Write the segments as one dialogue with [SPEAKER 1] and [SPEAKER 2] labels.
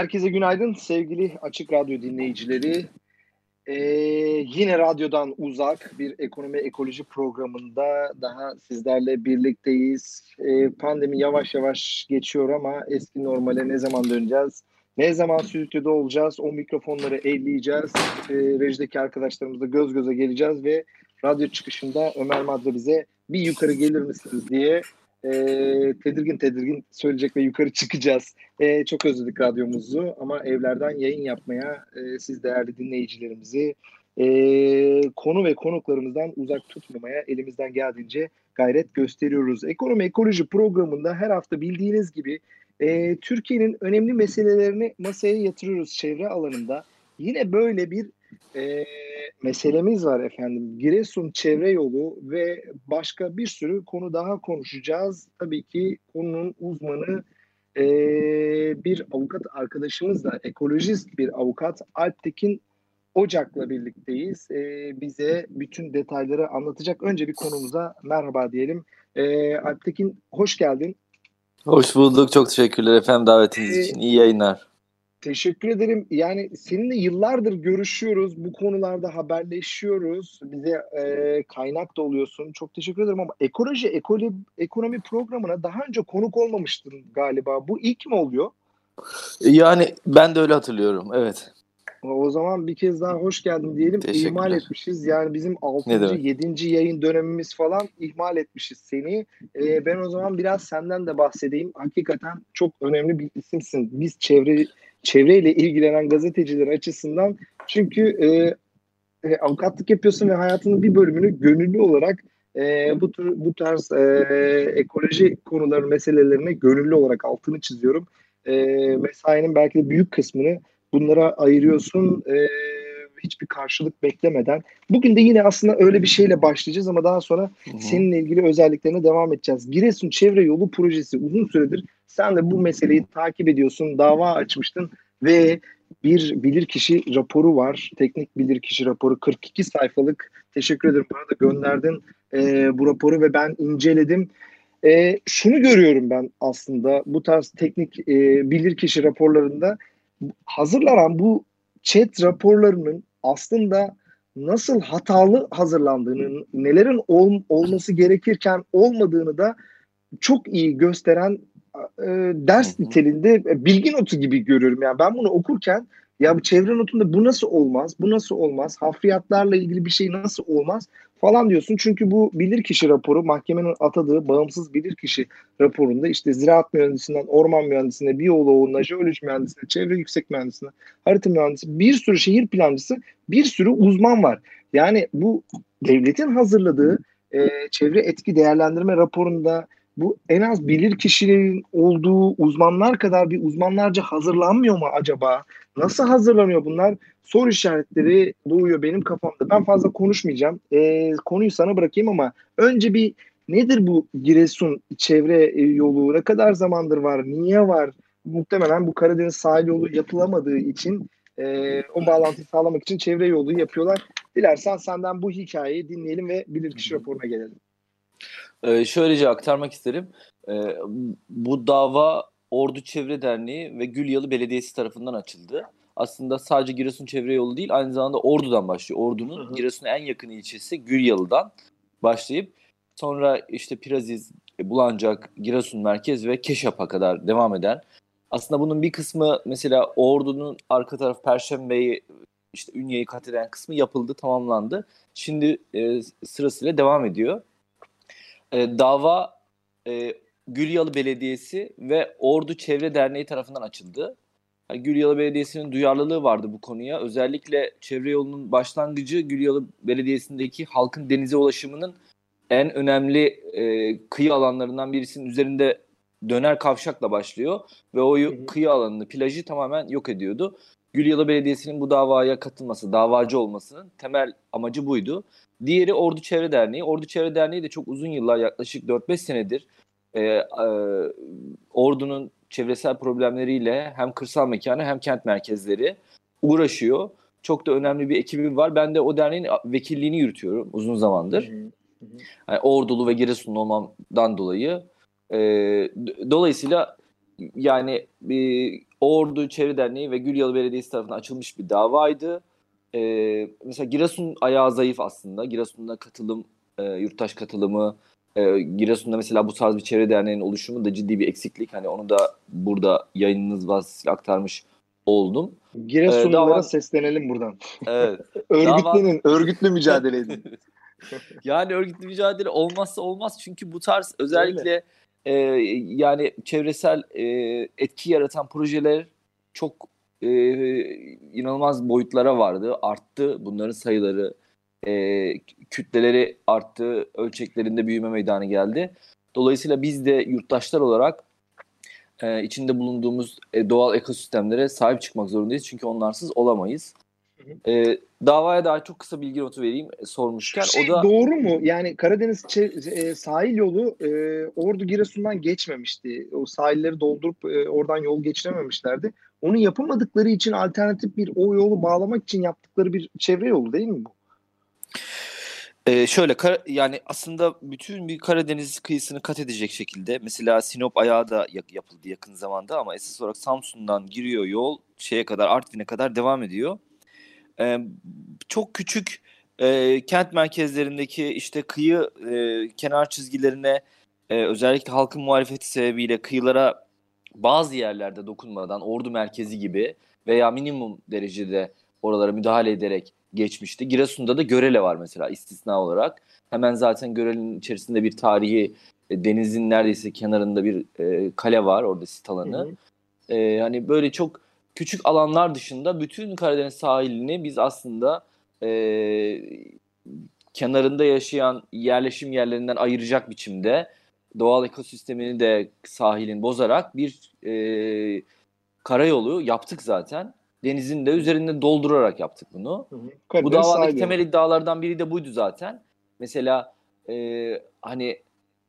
[SPEAKER 1] Herkese günaydın sevgili Açık Radyo dinleyicileri. Ee, yine radyodan uzak bir ekonomi ekoloji programında daha sizlerle birlikteyiz. Ee, pandemi yavaş yavaş geçiyor ama eski normale ne zaman döneceğiz? Ne zaman stüdyoda olacağız? O mikrofonları elleyeceğiz. Ee, rejideki arkadaşlarımızla göz göze geleceğiz ve radyo çıkışında Ömer Madra bize bir yukarı gelir misiniz diye e, tedirgin tedirgin söyleyecek ve yukarı çıkacağız. E, çok özledik radyomuzu ama evlerden yayın yapmaya e, siz değerli dinleyicilerimizi e, konu ve konuklarımızdan uzak tutmamaya elimizden geldiğince gayret gösteriyoruz. Ekonomi Ekoloji programında her hafta bildiğiniz gibi e, Türkiye'nin önemli meselelerini masaya yatırıyoruz çevre alanında. Yine böyle bir e, meselemiz var efendim. Giresun Çevre Yolu ve başka bir sürü konu daha konuşacağız. Tabii ki konunun uzmanı e, bir avukat arkadaşımız da ekolojist bir avukat Alptekin Ocak'la birlikteyiz. E, bize bütün detayları anlatacak. Önce bir konumuza merhaba diyelim. E, Alptekin hoş geldin.
[SPEAKER 2] Hoş bulduk. Çok teşekkürler efendim davetiniz ee, için. İyi yayınlar.
[SPEAKER 1] Teşekkür ederim. Yani seninle yıllardır görüşüyoruz. Bu konularda haberleşiyoruz. Bize e, kaynak da oluyorsun. Çok teşekkür ederim ama ekoloji, ekoli, ekonomi programına daha önce konuk olmamıştın galiba. Bu ilk mi oluyor?
[SPEAKER 2] Yani ben de öyle hatırlıyorum. Evet.
[SPEAKER 1] O zaman bir kez daha hoş geldin diyelim. İhmal etmişiz. Yani bizim 6. 7. yayın dönemimiz falan ihmal etmişiz seni. Ee, ben o zaman biraz senden de bahsedeyim. Hakikaten çok önemli bir isimsin. Biz çevre çevreyle ilgilenen gazeteciler açısından çünkü e, e, avukatlık yapıyorsun ve hayatının bir bölümünü gönüllü olarak e, bu tür bu tarz e, ekoloji konuları meselelerine gönüllü olarak altını çiziyorum. E, mesainin belki de büyük kısmını bunlara ayırıyorsun. E, hiçbir karşılık beklemeden. Bugün de yine aslında öyle bir şeyle başlayacağız ama daha sonra Hı-hı. seninle ilgili özelliklerine devam edeceğiz. Giresun Çevre Yolu projesi uzun süredir sen de bu meseleyi takip ediyorsun, dava açmıştın ve bir bilirkişi raporu var. Teknik bilirkişi raporu 42 sayfalık. Teşekkür ederim bana da gönderdin e, bu raporu ve ben inceledim. E, şunu görüyorum ben aslında bu tarz teknik e, bilirkişi raporlarında hazırlanan bu chat raporlarının aslında nasıl hatalı hazırlandığını, nelerin ol, olması gerekirken olmadığını da çok iyi gösteren e, ders niteliğinde e, bilgi notu gibi görüyorum. Yani ben bunu okurken ya bu çevre notunda bu nasıl olmaz, bu nasıl olmaz, hafriyatlarla ilgili bir şey nasıl olmaz falan diyorsun. Çünkü bu bilirkişi raporu mahkemenin atadığı bağımsız bilirkişi raporunda işte ziraat mühendisinden orman mühendisine, biyoloğuna, jeoloji mühendisine, çevre yüksek mühendisine, harita mühendisi bir sürü şehir plancısı, bir sürü uzman var. Yani bu devletin hazırladığı e, çevre etki değerlendirme raporunda bu en az bilir kişilerin olduğu uzmanlar kadar bir uzmanlarca hazırlanmıyor mu acaba? Nasıl hazırlanıyor bunlar? Soru işaretleri doğuyor benim kafamda. Ben fazla konuşmayacağım. E, konuyu sana bırakayım ama önce bir nedir bu Giresun çevre e, yolu? Ne kadar zamandır var? Niye var? Muhtemelen bu Karadeniz sahil yolu yapılamadığı için e, o bağlantıyı sağlamak için çevre yolu yapıyorlar. Dilersen senden bu hikayeyi dinleyelim ve bilirkişi raporuna gelelim.
[SPEAKER 2] Ee, şöylece aktarmak isterim. Ee, bu dava Ordu Çevre Derneği ve Gülyalı Belediyesi tarafından açıldı. Aslında sadece Giresun Çevre Yolu değil aynı zamanda Ordu'dan başlıyor. Ordu'nun Giresun'a en yakın ilçesi Gülyalı'dan başlayıp sonra işte Piraziz, Bulancak, Giresun Merkez ve Keşap'a kadar devam eden aslında bunun bir kısmı mesela Ordu'nun arka taraf Perşembe'yi işte Ünye'yi kat eden kısmı yapıldı, tamamlandı. Şimdi e, sırasıyla devam ediyor. E, dava e, Gülyalı Belediyesi ve Ordu Çevre Derneği tarafından açıldı. Yani Gülyalı Belediyesi'nin duyarlılığı vardı bu konuya. Özellikle çevre yolunun başlangıcı Gülyalı Belediyesi'ndeki halkın denize ulaşımının en önemli e, kıyı alanlarından birisinin üzerinde döner kavşakla başlıyor ve o kıyı alanını, plajı tamamen yok ediyordu. Gülyalı Belediyesi'nin bu davaya katılması, davacı olmasının temel amacı buydu. Diğeri Ordu Çevre Derneği. Ordu Çevre Derneği de çok uzun yıllar yaklaşık 4-5 senedir e, e, Ordu'nun çevresel problemleriyle hem kırsal mekanı hem kent merkezleri uğraşıyor. Çok da önemli bir ekibim var. Ben de o derneğin vekilliğini yürütüyorum uzun zamandır. Yani Ordulu ve Giresunlu olmamdan dolayı. E, dolayısıyla yani e, Ordu Çevre Derneği ve Gülyalı Belediyesi tarafından açılmış bir davaydı. E, mesela Giresun ayağı zayıf aslında. Giresun'da katılım, e, yurttaş katılımı, e, Giresun'da mesela bu tarz bir çevre derneğinin oluşumu da ciddi bir eksiklik. Hani onu da burada yayınınız vasıtasıyla aktarmış oldum.
[SPEAKER 1] Giresunlulara ee, dava... seslenelim buradan.
[SPEAKER 2] Evet.
[SPEAKER 1] Örgütlenin, dava... örgütlü mücadele edin.
[SPEAKER 2] yani örgütlü mücadele olmazsa olmaz çünkü bu tarz özellikle e, yani çevresel e, etki yaratan projeler çok e, inanılmaz boyutlara vardı, arttı bunların sayıları e, kütleleri arttı, ölçeklerinde büyüme meydana geldi. Dolayısıyla biz de yurttaşlar olarak e, içinde bulunduğumuz e, doğal ekosistemlere sahip çıkmak zorundayız. Çünkü onlarsız olamayız. E, davaya daha çok kısa bilgi notu vereyim e, sormuşken.
[SPEAKER 1] Şey,
[SPEAKER 2] o da
[SPEAKER 1] doğru mu? Yani Karadeniz e, sahil yolu e, Ordu Giresun'dan geçmemişti. O sahilleri doldurup e, oradan yol geçirememişlerdi. Onu yapamadıkları için alternatif bir o yolu bağlamak için yaptıkları bir çevre yolu değil mi bu?
[SPEAKER 2] Ee, şöyle yani aslında bütün bir Karadeniz kıyısını kat edecek şekilde mesela Sinop ayağı da yapıldı yakın zamanda ama esas olarak Samsun'dan giriyor yol şeye kadar Artvin'e kadar devam ediyor. Ee, çok küçük e, kent merkezlerindeki işte kıyı e, kenar çizgilerine e, özellikle halkın muhalefeti sebebiyle kıyılara bazı yerlerde dokunmadan ordu merkezi gibi veya minimum derecede oralara müdahale ederek geçmişti. Giresun'da da Görele var mesela istisna olarak. Hemen zaten Görele'nin içerisinde bir tarihi e, denizin neredeyse kenarında bir e, kale var orada sit alanı. Hı hı. E, hani böyle çok küçük alanlar dışında bütün Karadeniz sahilini biz aslında e, kenarında yaşayan yerleşim yerlerinden ayıracak biçimde doğal ekosistemini de sahilin bozarak bir e, karayolu yaptık zaten denizin de üzerinde doldurarak yaptık bunu. Hı hı. Bu davadaki temel iddialardan biri de buydu zaten. Mesela e, hani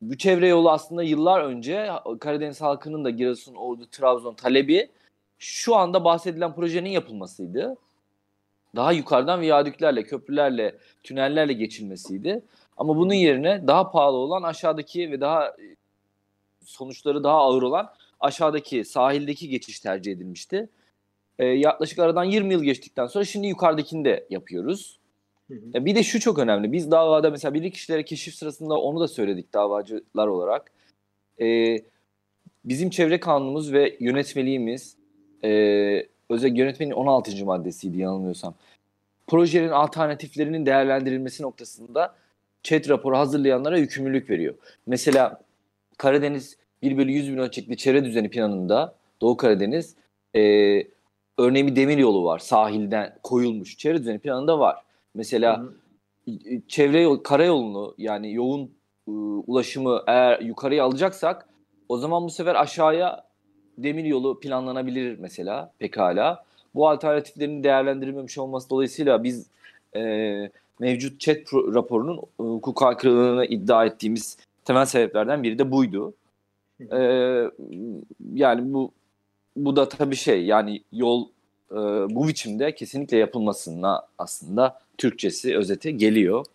[SPEAKER 2] bu çevre yolu aslında yıllar önce Karadeniz halkının da Giresun, Ordu, Trabzon talebi şu anda bahsedilen projenin yapılmasıydı. Daha yukarıdan viyadüklerle, köprülerle, tünellerle geçilmesiydi. Ama bunun yerine daha pahalı olan aşağıdaki ve daha sonuçları daha ağır olan aşağıdaki sahildeki geçiş tercih edilmişti. E, yaklaşık aradan 20 yıl geçtikten sonra şimdi yukarıdakini de yapıyoruz. Hı hı. E, bir de şu çok önemli. Biz davada mesela bir kişilere keşif sırasında onu da söyledik davacılar olarak. E, bizim çevre kanunumuz ve yönetmeliğimiz e, özel yönetmenin 16. maddesiydi yanılmıyorsam. Projenin alternatiflerinin değerlendirilmesi noktasında ÇED raporu hazırlayanlara yükümlülük veriyor. Mesela Karadeniz 1 bölü 100 bin ölçekli çevre düzeni planında Doğu Karadeniz e, örneğin bir demir yolu var sahilden koyulmuş. Çevre düzeni planında var. Mesela Hı-hı. çevre yol, karayolunu yani yoğun ıı, ulaşımı eğer yukarıya alacaksak o zaman bu sefer aşağıya demir yolu planlanabilir mesela pekala. Bu alternatiflerin değerlendirilmemiş olması dolayısıyla biz e, mevcut chat raporunun e, hukuk aykırılığını iddia ettiğimiz temel sebeplerden biri de buydu. E, yani bu bu da tabii şey yani yol e, bu biçimde kesinlikle yapılmasına aslında Türkçesi özeti geliyor.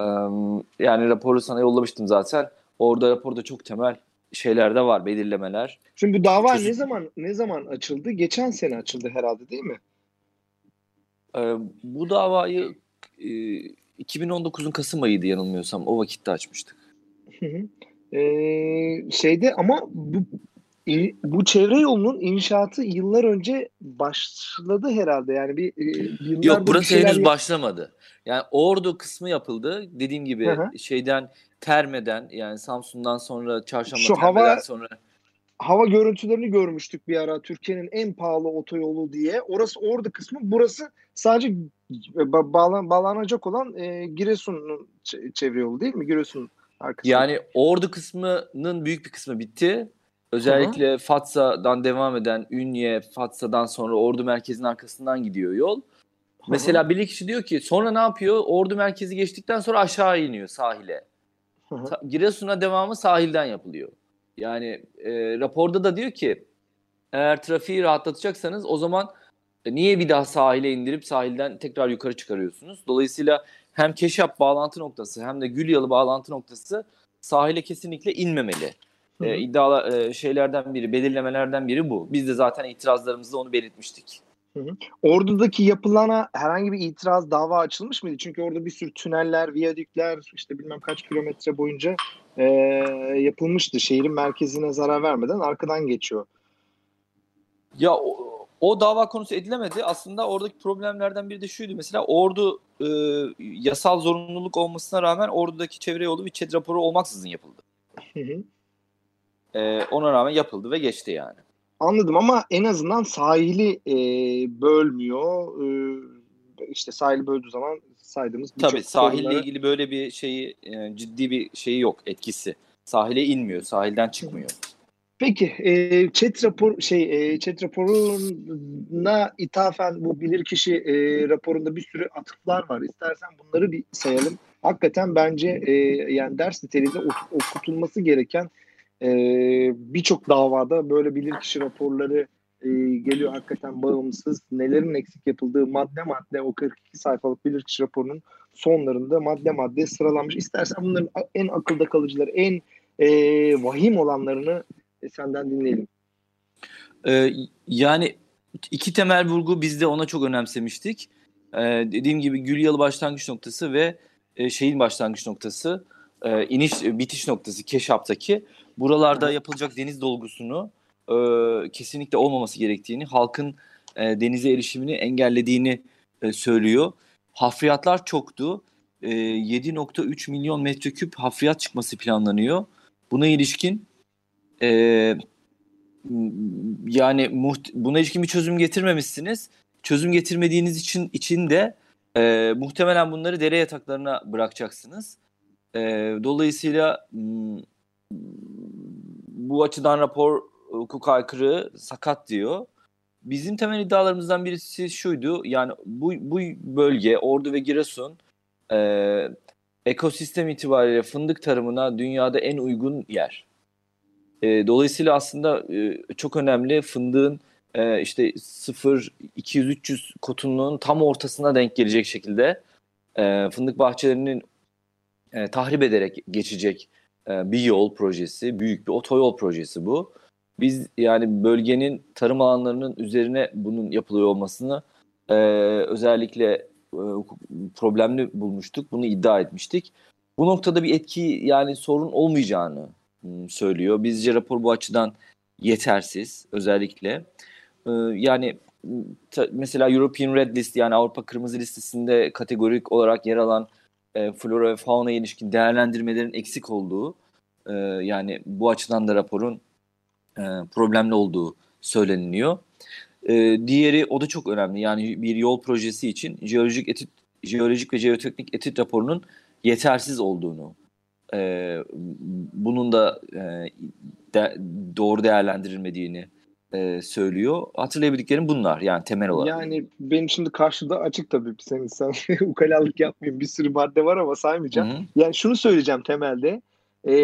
[SPEAKER 2] E, yani raporu sana yollamıştım zaten. Orada raporda çok temel şeyler de var, belirlemeler.
[SPEAKER 1] Şimdi bu dava Çözüm... ne zaman ne zaman açıldı? Geçen sene açıldı herhalde değil mi?
[SPEAKER 2] E, bu davayı e, 2019'un Kasım ayıydı yanılmıyorsam. O vakitte açmıştık.
[SPEAKER 1] Hı hı. Ee, şeyde ama bu bu çevre yolunun inşaatı yıllar önce başladı herhalde. Yani bir
[SPEAKER 2] e, Yok burası henüz yap- başlamadı. Yani Ordu kısmı yapıldı. Dediğim gibi Hı-hı. şeyden Terme'den yani Samsun'dan sonra Çarşamba Şu hava, sonra
[SPEAKER 1] hava görüntülerini görmüştük bir ara Türkiye'nin en pahalı otoyolu diye. Orası Ordu kısmı. Burası sadece bağlan, bağlanacak olan e, Giresun'un çevre yolu değil mi? Giresun
[SPEAKER 2] Arkası. Yani ordu kısmının büyük bir kısmı bitti. Özellikle Hı-hı. Fatsa'dan devam eden Ünye, Fatsa'dan sonra ordu merkezinin arkasından gidiyor yol. Hı-hı. Mesela bir kişi diyor ki sonra ne yapıyor? Ordu merkezi geçtikten sonra aşağı iniyor sahile. Hı-hı. Giresun'a devamı sahilden yapılıyor. Yani e, raporda da diyor ki eğer trafiği rahatlatacaksanız o zaman e, niye bir daha sahile indirip sahilden tekrar yukarı çıkarıyorsunuz? Dolayısıyla hem Keşap bağlantı noktası hem de Gülyalı bağlantı noktası sahile kesinlikle inmemeli. Hı E, iddialı e, şeylerden biri, belirlemelerden biri bu. Biz de zaten itirazlarımızda onu belirtmiştik.
[SPEAKER 1] Hı hı. Ordu'daki yapılana herhangi bir itiraz dava açılmış mıydı? Çünkü orada bir sürü tüneller, viyadükler işte bilmem kaç kilometre boyunca e, yapılmıştı. Şehrin merkezine zarar vermeden arkadan geçiyor.
[SPEAKER 2] Ya o, o dava konusu edilemedi. Aslında oradaki problemlerden biri de şuydu. Mesela ordu e, yasal zorunluluk olmasına rağmen ordudaki çevre yolu bir ÇED raporu olmaksızın yapıldı. Hı hı. E, ona rağmen yapıldı ve geçti yani.
[SPEAKER 1] Anladım ama en azından sahili e, bölmüyor. E, işte sahili böldüğü zaman saydığımız
[SPEAKER 2] Tabii sahille sorunlara... ilgili böyle bir şeyi e, ciddi bir şeyi yok etkisi. Sahile inmiyor, sahilden çıkmıyor.
[SPEAKER 1] Peki, e, chat rapor şey e, chat raporuna ithafen bu bilirkişi e, raporunda bir sürü atıflar var. İstersen bunları bir sayalım. Hakikaten bence e, yani ders niteliğinde okutulması gereken e, birçok davada böyle bilirkişi raporları e, geliyor hakikaten bağımsız. Nelerin eksik yapıldığı madde madde o 42 sayfalık bilirkişi raporunun sonlarında madde madde sıralanmış. İstersen bunların en akılda kalıcıları, en e, vahim olanlarını e, senden dinleyelim.
[SPEAKER 2] Ee, yani iki temel vurgu biz de ona çok önemsemiştik. Ee, dediğim gibi Gülyalı başlangıç noktası ve e, şeyin başlangıç noktası, e, iniş bitiş noktası Keşap'taki. Buralarda yapılacak deniz dolgusunu e, kesinlikle olmaması gerektiğini, halkın e, denize erişimini engellediğini e, söylüyor. Hafriyatlar çoktu. E, 7.3 milyon metreküp hafriyat çıkması planlanıyor. Buna ilişkin e, yani muht- buna ilişkin bir çözüm getirmemişsiniz. Çözüm getirmediğiniz için için de e, muhtemelen bunları dere yataklarına bırakacaksınız. E, dolayısıyla bu açıdan rapor hukuk aykırı sakat diyor. Bizim temel iddialarımızdan birisi şuydu. Yani bu, bu bölge Ordu ve Giresun e, ekosistem itibariyle fındık tarımına dünyada en uygun yer. E, dolayısıyla aslında e, çok önemli fındığın e, işte 0 200 300 kotunluğun tam ortasına denk gelecek şekilde e, fındık bahçelerinin e, tahrip ederek geçecek e, bir yol projesi, büyük bir otoyol projesi bu. Biz yani bölgenin tarım alanlarının üzerine bunun yapılıyor olmasını e, özellikle e, problemli bulmuştuk. Bunu iddia etmiştik. Bu noktada bir etki yani sorun olmayacağını ıı, söylüyor. Bizce rapor bu açıdan yetersiz özellikle. E, yani ta, mesela European Red List yani Avrupa Kırmızı Listesi'nde kategorik olarak yer alan e, flora ve fauna ilişkin değerlendirmelerin eksik olduğu e, yani bu açıdan da raporun e, problemli olduğu söyleniliyor. E, diğeri o da çok önemli. Yani bir yol projesi için jeolojik etüt, jeolojik ve jeoteknik etüt raporunun yetersiz olduğunu, e, bunun da e, de, doğru değerlendirilmediğini e, söylüyor. Hatırlayabildiklerim bunlar yani temel olarak.
[SPEAKER 1] Yani benim şimdi karşıda açık tabii sen, sen ukalalık yapmayayım bir sürü madde var ama saymayacağım. Hı hı. Yani şunu söyleyeceğim temelde e,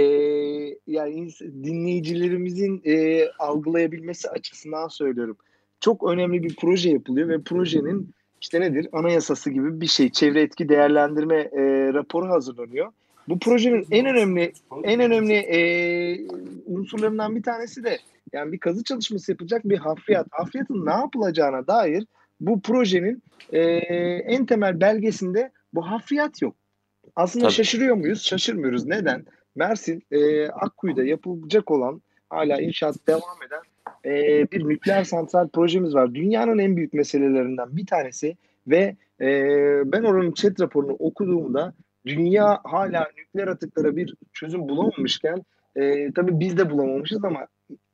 [SPEAKER 1] yani dinleyicilerimizin e, algılayabilmesi açısından söylüyorum. Çok önemli bir proje yapılıyor ve projenin işte nedir anayasası gibi bir şey çevre etki değerlendirme e, raporu hazırlanıyor. Bu projenin en önemli en önemli e, unsurlarından bir tanesi de yani bir kazı çalışması yapacak bir hafriyat. Hafriyatın ne yapılacağına dair bu projenin e, en temel belgesinde bu hafriyat yok. Aslında Tabii. şaşırıyor muyuz? Şaşırmıyoruz. Neden? Mersin e, Akkuyu'da yapılacak olan hala inşaat devam eden e, bir nükleer santral projemiz var. Dünyanın en büyük meselelerinden bir tanesi ve e, ben oranın chat raporunu okuduğumda dünya hala nükleer atıklara bir çözüm bulamamışken e, tabii biz de bulamamışız ama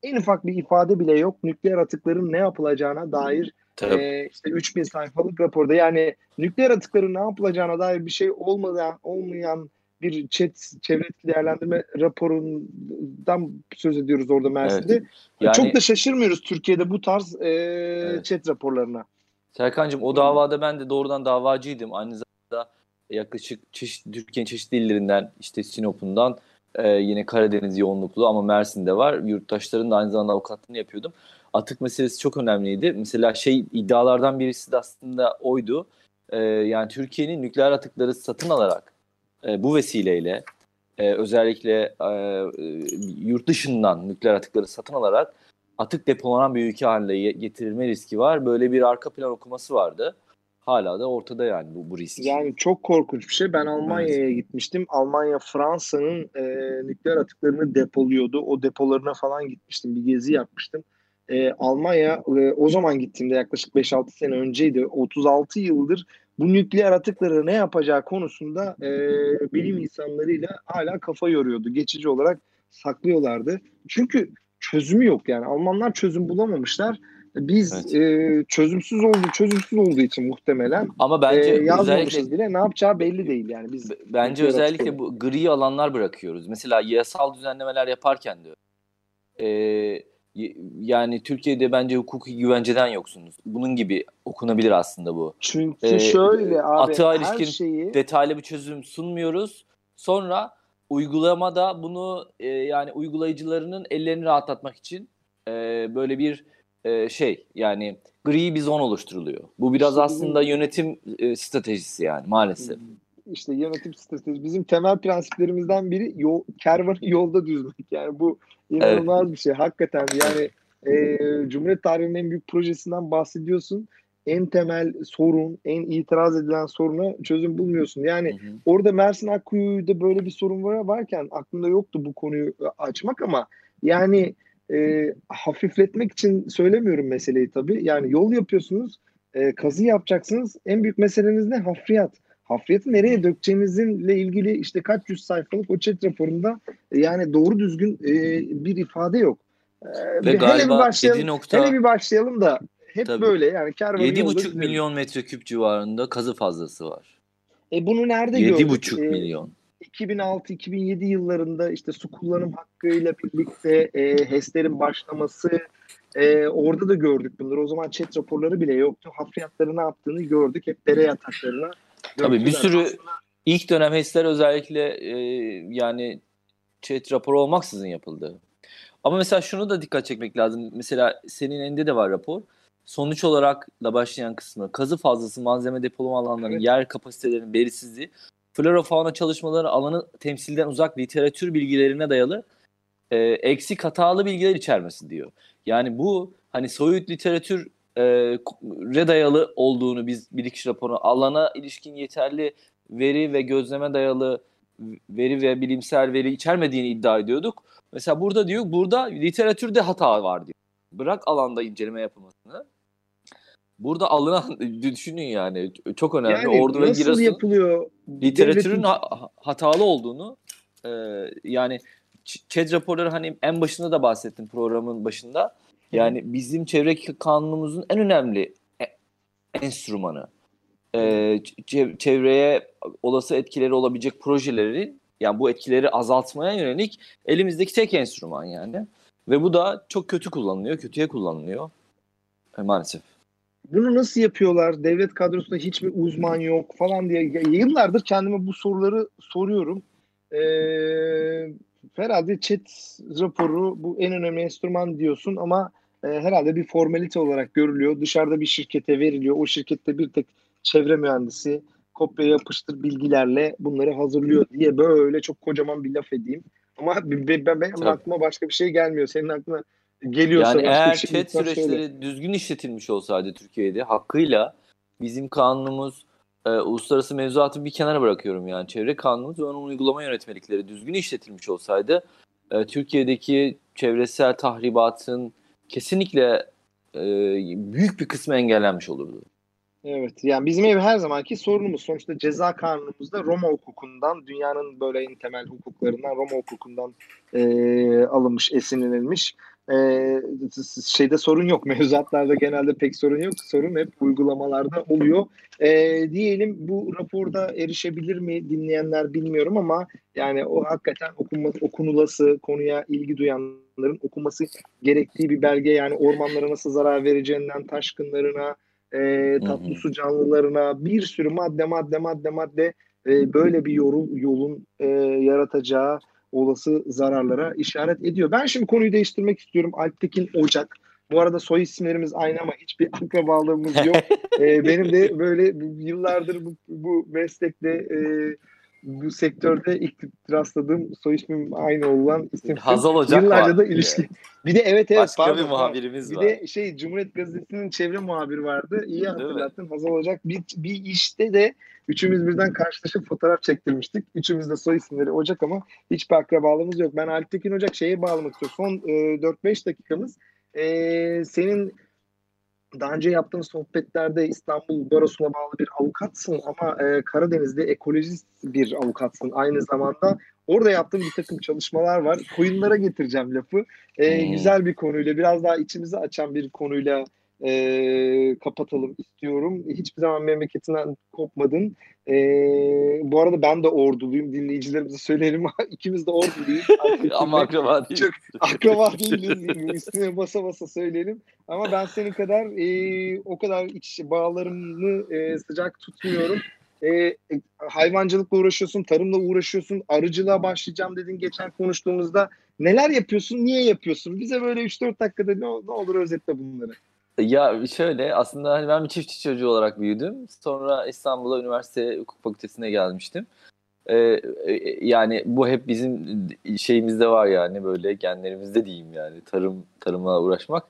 [SPEAKER 1] en ufak bir ifade bile yok nükleer atıkların ne yapılacağına dair e, işte 3000 sayfalık raporda yani nükleer atıkların ne yapılacağına dair bir şey olmadan olmayan bir chat çevre değerlendirme raporundan söz ediyoruz orada Mersin'de. Evet. Yani, Çok da şaşırmıyoruz Türkiye'de bu tarz e, evet. chat raporlarına.
[SPEAKER 2] Serkan'cığım o davada ben de doğrudan davacıydım. Aynı zamanda yaklaşık çeşit, Türkiye'nin çeşitli illerinden işte Sinop'undan e, yine Karadeniz yoğunluklu ama Mersin'de var. Yurttaşların da aynı zamanda avukatlığını yapıyordum. Atık meselesi çok önemliydi. Mesela şey iddialardan birisi de aslında oydu. E, yani Türkiye'nin nükleer atıkları satın alarak e, bu vesileyle e, özellikle e, yurt dışından nükleer atıkları satın alarak atık depolanan bir ülke haline getirilme riski var. Böyle bir arka plan okuması vardı. Hala da ortada yani bu, bu risk.
[SPEAKER 1] Yani çok korkunç bir şey. Ben Almanya'ya evet. gitmiştim. Almanya Fransa'nın e, nükleer atıklarını depoluyordu. O depolarına falan gitmiştim. Bir gezi yapmıştım. E, Almanya e, o zaman gittiğimde yaklaşık 5-6 sene önceydi. 36 yıldır bu nükleer atıkları ne yapacağı konusunda e, bilim insanlarıyla hala kafa yoruyordu. Geçici olarak saklıyorlardı. Çünkü çözümü yok yani. Almanlar çözüm bulamamışlar. Biz evet. e, çözümsüz oldu, çözümsüz olduğu için muhtemelen
[SPEAKER 2] ama bence e,
[SPEAKER 1] özellikle bile ne yapacağı belli değil yani biz.
[SPEAKER 2] Bence özellikle bu gri alanlar bırakıyoruz. Mesela yasal düzenlemeler yaparken diyor. E, yani Türkiye'de bence hukuki güvenceden yoksunuz. Bunun gibi okunabilir aslında bu.
[SPEAKER 1] Çünkü ee, şöyle abi
[SPEAKER 2] atığa ilişkin şeyi... detaylı bir çözüm sunmuyoruz. Sonra uygulamada bunu e, yani uygulayıcılarının ellerini rahatlatmak için e, böyle bir e, şey yani gri bir zon oluşturuluyor. Bu biraz işte aslında bizim... yönetim e, stratejisi yani maalesef.
[SPEAKER 1] İşte yönetim stratejisi. Bizim temel prensiplerimizden biri yol, kervanı yolda düzmek. Yani bu inanılmaz evet. bir şey. Hakikaten yani e, Cumhuriyet tarihinin en büyük projesinden bahsediyorsun. En temel sorun, en itiraz edilen soruna çözüm bulmuyorsun. Yani hı hı. orada Mersin Akkuyu'da böyle bir sorun var varken aklımda yoktu bu konuyu açmak ama yani e, hafifletmek için söylemiyorum meseleyi tabii. Yani yol yapıyorsunuz, e, kazı yapacaksınız. En büyük meseleniz ne? Hafriyat. Hafriyatı nereye dökeceğinizle ilgili işte kaç yüz sayfalık o chat raporunda e, yani doğru düzgün e, bir ifade yok.
[SPEAKER 2] E, Ve hele galiba bir
[SPEAKER 1] başlayalım, nokta... hele bir başlayalım da hep Tabii. böyle yani
[SPEAKER 2] kervanı 7,5 milyon metreküp civarında kazı fazlası var.
[SPEAKER 1] E bunu nerede 7 gördük?
[SPEAKER 2] 7,5 milyon.
[SPEAKER 1] 2006-2007 yıllarında işte su kullanım hakkıyla birlikte e, HES'lerin başlaması e, orada da gördük bunları. O zaman chat raporları bile yoktu. Hafriyatları ne yaptığını gördük. Hep dere yataklarına.
[SPEAKER 2] Tabii bir sürü aslında. ilk dönem HES'ler özellikle e, yani chat raporu olmaksızın yapıldı. Ama mesela şunu da dikkat çekmek lazım. Mesela senin elinde de var rapor. Sonuç olarak da başlayan kısmı kazı fazlası malzeme depolama alanlarının evet. yer kapasitelerinin belirsizliği flora fauna çalışmaları alanı temsilden uzak literatür bilgilerine dayalı e, eksik hatalı bilgiler içermesi diyor. Yani bu hani soyut literatür e, re dayalı olduğunu biz bir iki raporu alana ilişkin yeterli veri ve gözleme dayalı veri ve bilimsel veri içermediğini iddia ediyorduk. Mesela burada diyor burada literatürde hata var diyor. Bırak alanda inceleme yapılmasını. Burada alınan düşünün yani çok önemli. Yani Ordu ve Giresun yapılıyor? literatürün Devletin... ha- hatalı olduğunu e, yani ÇED raporları hani en başında da bahsettim programın başında. Yani bizim çevre kanunumuzun en önemli e- enstrümanı. Ee, çevreye olası etkileri olabilecek projeleri yani bu etkileri azaltmaya yönelik elimizdeki tek enstrüman yani. Ve bu da çok kötü kullanılıyor, kötüye kullanılıyor e, maalesef
[SPEAKER 1] bunu nasıl yapıyorlar? Devlet kadrosunda hiçbir uzman yok falan diye yıllardır kendime bu soruları soruyorum. Ee, herhalde chat raporu bu en önemli enstrüman diyorsun ama e, herhalde bir formalite olarak görülüyor. Dışarıda bir şirkete veriliyor. O şirkette bir tek çevre mühendisi kopya yapıştır bilgilerle bunları hazırlıyor diye böyle çok kocaman bir laf edeyim. Ama ben, ben, benim aklıma başka bir şey gelmiyor. Senin aklına geliyorsa
[SPEAKER 2] yani eğer şey chat süreçleri söyle. düzgün işletilmiş olsaydı Türkiye'de hakkıyla bizim kanunumuz e, uluslararası mevzuatı bir kenara bırakıyorum yani çevre kanunumuz ve onun uygulama yönetmelikleri düzgün işletilmiş olsaydı e, Türkiye'deki çevresel tahribatın kesinlikle e, büyük bir kısmı engellenmiş olurdu.
[SPEAKER 1] Evet yani bizim ev her zamanki sorunumuz sonuçta ceza kanunumuzda Roma hukukundan dünyanın böyle en temel hukuklarından Roma hukukundan e, alınmış esinlenilmiş Ee, şeyde sorun yok. Mevzuatlarda genelde pek sorun yok. Sorun hep uygulamalarda oluyor. Ee, diyelim bu raporda erişebilir mi dinleyenler bilmiyorum ama yani o hakikaten okunma, okunulası, konuya ilgi duyanların okuması gerektiği bir belge. Yani ormanlara nasıl zarar vereceğinden taşkınlarına, e, tatlı su canlılarına bir sürü madde madde madde madde e, böyle bir yolun, yolun e, yaratacağı olası zararlara işaret ediyor. Ben şimdi konuyu değiştirmek istiyorum. Alptekin Ocak. Bu arada soy isimlerimiz aynı ama hiçbir akrabalığımız yok. ee, benim de böyle yıllardır bu, bu meslekte e, bu sektörde ilk rastladığım soy ismim aynı olan isim.
[SPEAKER 2] Hazal Ocak
[SPEAKER 1] Yıllarca var. da ilişki. Bir de evet evet.
[SPEAKER 2] Başka pardon, bir muhabirimiz
[SPEAKER 1] bir
[SPEAKER 2] var.
[SPEAKER 1] Bir de şey Cumhuriyet Gazetesi'nin çevre muhabiri vardı. İyi hatırlattın. Hazal Ocak. Bir, bir işte de Üçümüz birden karşılaşıp fotoğraf çektirmiştik. Üçümüz de soy isimleri Ocak ama hiçbir akrabalığımız yok. Ben Alptekin Ocak şeye bağlamak istiyorum. Son e, 4-5 dakikamız e, senin daha önce yaptığın sohbetlerde İstanbul Barosu'na bağlı bir avukatsın ama e, Karadeniz'de ekolojist bir avukatsın aynı zamanda. Orada yaptığım bir takım çalışmalar var. Koyunlara getireceğim lafı. E, hmm. Güzel bir konuyla, biraz daha içimizi açan bir konuyla e, kapatalım istiyorum. Hiçbir zaman memleketinden kopmadın. E, bu arada ben de orduluyum. Dinleyicilerimize söyleyelim. İkimiz de orduluyuz.
[SPEAKER 2] Ama akraba değil.
[SPEAKER 1] Çok akraba değiliz. Üstüne basa basa söyleyelim. Ama ben senin kadar e, o kadar iç bağlarımı e, sıcak tutmuyorum. E, hayvancılıkla uğraşıyorsun, tarımla uğraşıyorsun, arıcılığa başlayacağım dedin geçen konuştuğumuzda. Neler yapıyorsun, niye yapıyorsun? Bize böyle 3-4 dakikada ne, ne olur özetle bunları.
[SPEAKER 2] Ya şöyle aslında hani ben bir çiftçi çocuğu olarak büyüdüm. Sonra İstanbul'a üniversite hukuk fakültesine gelmiştim. Ee, e, yani bu hep bizim şeyimizde var yani böyle genlerimizde diyeyim yani tarım tarımla uğraşmak.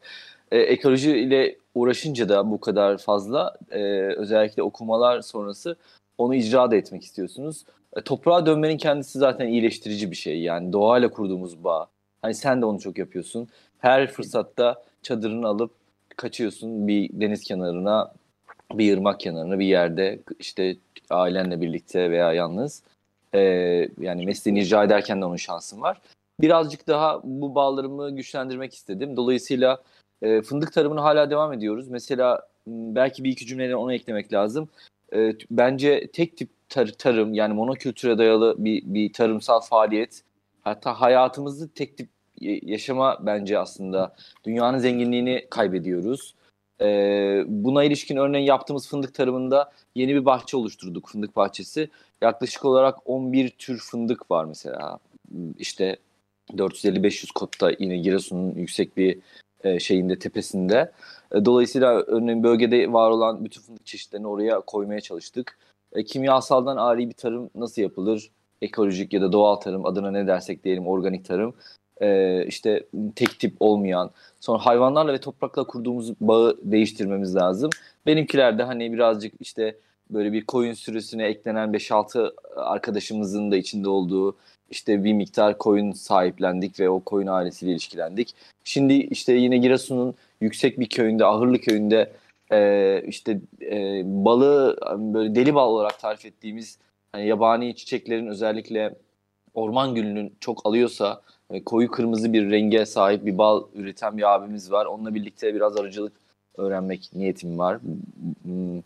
[SPEAKER 2] Ee, ekoloji ile uğraşınca da bu kadar fazla e, özellikle okumalar sonrası onu icra da etmek istiyorsunuz. E, toprağa dönmenin kendisi zaten iyileştirici bir şey yani doğayla kurduğumuz bağ. Hani sen de onu çok yapıyorsun. Her fırsatta çadırını alıp kaçıyorsun bir deniz kenarına, bir ırmak kenarına bir yerde işte ailenle birlikte veya yalnız. Ee, yani mesleğini icra ederken de onun şansın var. Birazcık daha bu bağlarımı güçlendirmek istedim. Dolayısıyla e, fındık tarımını hala devam ediyoruz. Mesela belki bir iki cümleyle onu eklemek lazım. E, bence tek tip tar- tarım yani monokültüre dayalı bir, bir tarımsal faaliyet hatta hayatımızı tek tip yaşama bence aslında dünyanın zenginliğini kaybediyoruz. Ee, buna ilişkin örneğin yaptığımız fındık tarımında yeni bir bahçe oluşturduk, fındık bahçesi. Yaklaşık olarak 11 tür fındık var mesela. İşte 450-500 kotta yine Giresun'un yüksek bir e, şeyinde tepesinde. E, dolayısıyla örneğin bölgede var olan bütün fındık çeşitlerini oraya koymaya çalıştık. E, kimyasaldan ari bir tarım nasıl yapılır? Ekolojik ya da doğal tarım adına ne dersek diyelim organik tarım e, işte tek tip olmayan sonra hayvanlarla ve toprakla kurduğumuz bağı değiştirmemiz lazım. Benimkiler de hani birazcık işte böyle bir koyun sürüsüne eklenen 5-6 arkadaşımızın da içinde olduğu işte bir miktar koyun sahiplendik ve o koyun ailesiyle ilişkilendik. Şimdi işte yine Giresun'un yüksek bir köyünde, Ahırlı köyünde e, işte e, balığı böyle deli bal olarak tarif ettiğimiz hani yabani çiçeklerin özellikle orman gülünün çok alıyorsa e, koyu kırmızı bir renge sahip bir bal üreten bir abimiz var. Onunla birlikte biraz arıcılık öğrenmek niyetim var. Hmm,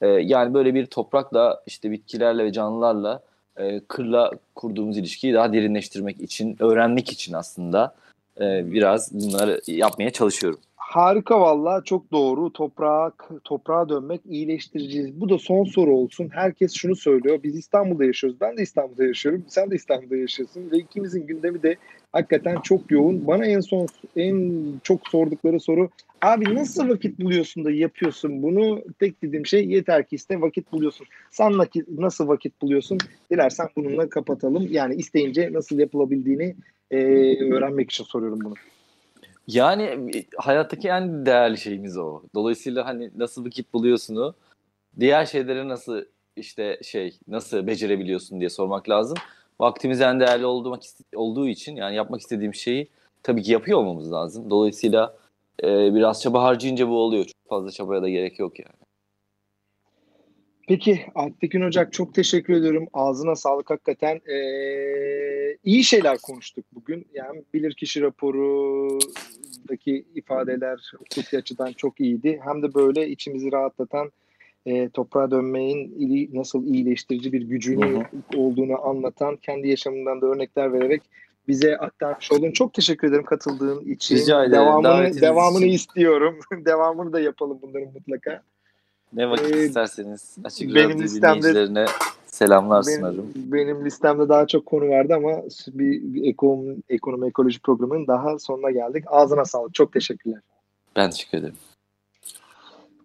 [SPEAKER 2] e, yani böyle bir toprakla işte bitkilerle ve canlılarla e, kırla kurduğumuz ilişkiyi daha derinleştirmek için, öğrenmek için aslında biraz bunları yapmaya çalışıyorum.
[SPEAKER 1] Harika valla çok doğru. Toprak, toprağa dönmek iyileştireceğiz. Bu da son soru olsun. Herkes şunu söylüyor. Biz İstanbul'da yaşıyoruz. Ben de İstanbul'da yaşıyorum. Sen de İstanbul'da yaşıyorsun. Ve ikimizin gündemi de hakikaten çok yoğun. Bana en son en çok sordukları soru abi nasıl vakit buluyorsun da yapıyorsun bunu? Tek dediğim şey yeter ki iste vakit buluyorsun. Sen nasıl vakit buluyorsun? Dilersen bununla kapatalım. Yani isteyince nasıl yapılabildiğini e, öğrenmek için soruyorum bunu.
[SPEAKER 2] Yani hayattaki en değerli şeyimiz o. Dolayısıyla hani nasıl vakit buluyorsunu, diğer şeyleri nasıl işte şey nasıl becerebiliyorsun diye sormak lazım. Vaktimiz en değerli olduğu, olduğu için yani yapmak istediğim şeyi tabii ki yapıyor olmamız lazım. Dolayısıyla e, biraz çaba harcayınca bu oluyor. Çok fazla çabaya da gerek yok yani.
[SPEAKER 1] Peki Alptekin Ocak çok teşekkür ediyorum. Ağzına sağlık hakikaten. Ee, iyi şeyler konuştuk bugün. Yani bilirkişi raporundaki ifadeler hukuki açıdan çok iyiydi. Hem de böyle içimizi rahatlatan e, toprağa dönmeyin ili, nasıl iyileştirici bir gücünü olduğunu anlatan kendi yaşamından da örnekler vererek bize aktarmış oldun. Çok teşekkür ederim katıldığın için.
[SPEAKER 2] Rica ederim.
[SPEAKER 1] Devamını, devamını için. istiyorum. devamını da yapalım bunların mutlaka.
[SPEAKER 2] Ne vakit ee, isterseniz açık benim listemde dinleyicilerine selamlar benim, sunarım.
[SPEAKER 1] Benim listemde daha çok konu vardı ama bir, bir ekonomi, ekonomi ekoloji programının daha sonuna geldik. Ağzına sağlık. Çok teşekkürler.
[SPEAKER 2] Ben teşekkür ederim.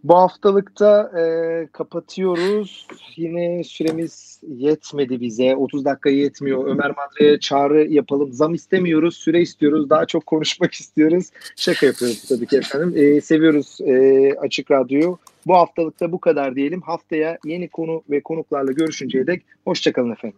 [SPEAKER 1] Bu haftalıkta e, kapatıyoruz. Yine süremiz yetmedi bize. 30 dakika yetmiyor. Ömer Madre'ye çağrı yapalım. Zam istemiyoruz, süre istiyoruz. Daha çok konuşmak istiyoruz. Şaka yapıyoruz tabii ki efendim. E, seviyoruz e, Açık Radyo'yu. Bu haftalıkta bu kadar diyelim. Haftaya yeni konu ve konuklarla görüşünceye dek hoşçakalın efendim.